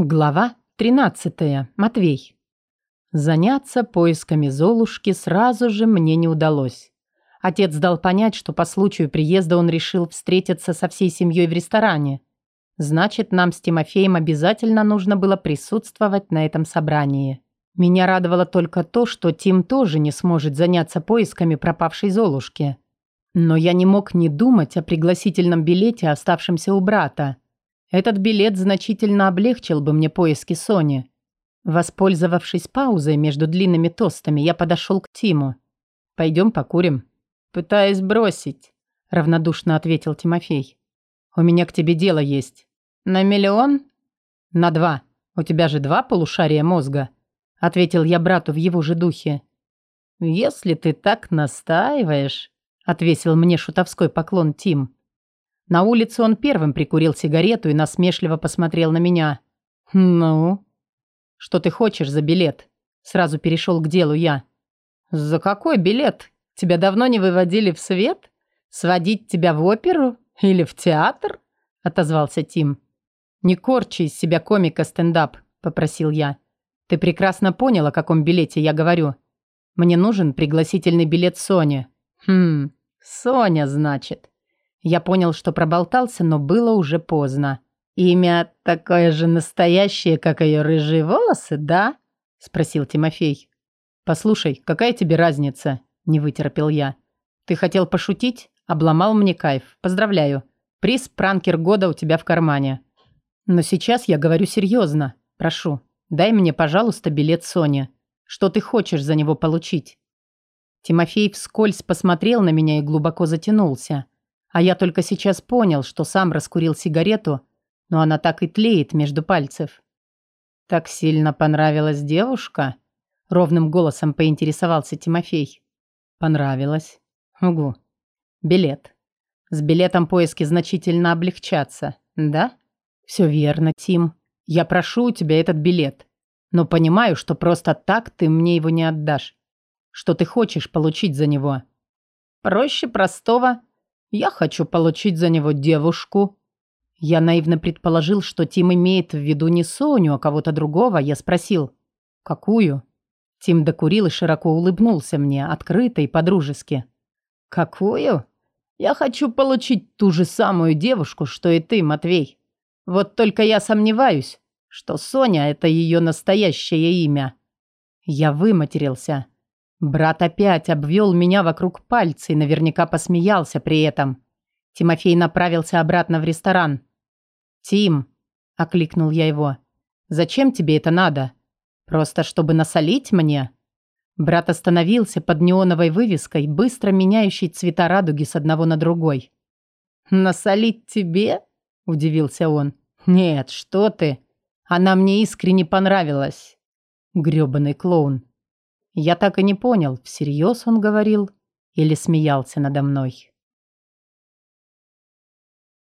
Глава 13. Матвей. Заняться поисками Золушки сразу же мне не удалось. Отец дал понять, что по случаю приезда он решил встретиться со всей семьей в ресторане. Значит, нам с Тимофеем обязательно нужно было присутствовать на этом собрании. Меня радовало только то, что Тим тоже не сможет заняться поисками пропавшей Золушки. Но я не мог не думать о пригласительном билете, оставшемся у брата – этот билет значительно облегчил бы мне поиски Сони. Воспользовавшись паузой между длинными тостами, я подошел к Тиму. «Пойдем покурим». «Пытаюсь бросить», — равнодушно ответил Тимофей. «У меня к тебе дело есть». «На миллион?» «На два. У тебя же два полушария мозга», — ответил я брату в его же духе. «Если ты так настаиваешь», — отвесил мне шутовской поклон Тим. На улице он первым прикурил сигарету и насмешливо посмотрел на меня. «Ну?» «Что ты хочешь за билет?» Сразу перешел к делу я. «За какой билет? Тебя давно не выводили в свет? Сводить тебя в оперу? Или в театр?» Отозвался Тим. «Не корчи из себя комика стендап», попросил я. «Ты прекрасно понял, о каком билете я говорю. Мне нужен пригласительный билет Соне». «Хм, Соня, значит». Я понял, что проболтался, но было уже поздно. «Имя такое же настоящее, как ее рыжие волосы, да?» – спросил Тимофей. «Послушай, какая тебе разница?» – не вытерпел я. «Ты хотел пошутить? Обломал мне кайф. Поздравляю. Приз «Пранкер года» у тебя в кармане. Но сейчас я говорю серьезно. Прошу, дай мне, пожалуйста, билет Соне. Что ты хочешь за него получить?» Тимофей вскользь посмотрел на меня и глубоко затянулся. А я только сейчас понял, что сам раскурил сигарету, но она так и тлеет между пальцев. «Так сильно понравилась девушка?» Ровным голосом поинтересовался Тимофей. «Понравилось. Угу. Билет. С билетом поиски значительно облегчатся, да?» «Все верно, Тим. Я прошу у тебя этот билет. Но понимаю, что просто так ты мне его не отдашь. Что ты хочешь получить за него?» «Проще простого. Я хочу получить за него девушку. Я наивно предположил, что Тим имеет в виду не Соню, а кого-то другого. Я спросил, какую? Тим докурил и широко улыбнулся мне, открыто и подружески. Какую? Я хочу получить ту же самую девушку, что и ты, Матвей. Вот только я сомневаюсь, что Соня – это ее настоящее имя. Я выматерился. Брат опять обвел меня вокруг пальца и наверняка посмеялся при этом. Тимофей направился обратно в ресторан. «Тим», — окликнул я его, — «зачем тебе это надо? Просто чтобы насолить мне?» Брат остановился под неоновой вывеской, быстро меняющей цвета радуги с одного на другой. «Насолить тебе?» – удивился он. «Нет, что ты? Она мне искренне понравилась». Грёбаный клоун. Я так и не понял, всерьез он говорил или смеялся надо мной.